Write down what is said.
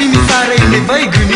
जिन्दगानी